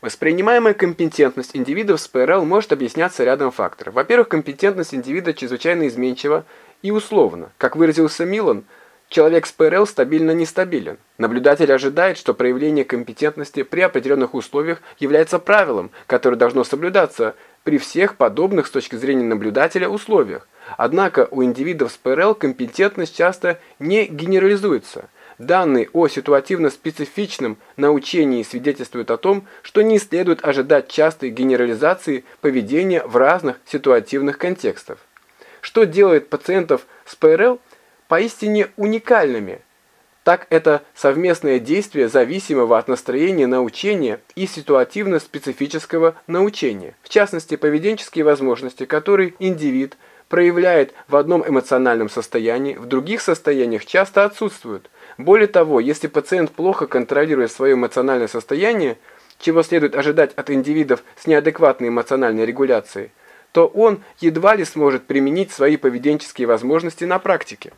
Воспринимаемая компетентность индивидов с ПРЛ может объясняться рядом факторов. Во-первых, компетентность индивида чрезвычайно изменчива и условно. Как выразился Милан, человек с ПРЛ стабильно нестабилен. Наблюдатель ожидает, что проявление компетентности при определенных условиях является правилом, которое должно соблюдаться при всех подобных с точки зрения наблюдателя условиях. Однако у индивидов с ПРЛ компетентность часто не генерализуется – Данные о ситуативно-специфичном научении свидетельствуют о том, что не следует ожидать частой генерализации поведения в разных ситуативных контекстах. Что делает пациентов с ПРЛ поистине уникальными? Так это совместное действие зависимого от настроения научения и ситуативно-специфического научения. В частности, поведенческие возможности, которые индивид проявляет в одном эмоциональном состоянии, в других состояниях часто отсутствуют – более того, если пациент плохо контролирует свое эмоциональное состояние, чего следует ожидать от индивидов с неадекватной эмоциональной регуляцией, то он едва ли сможет применить свои поведенческие возможности на практике.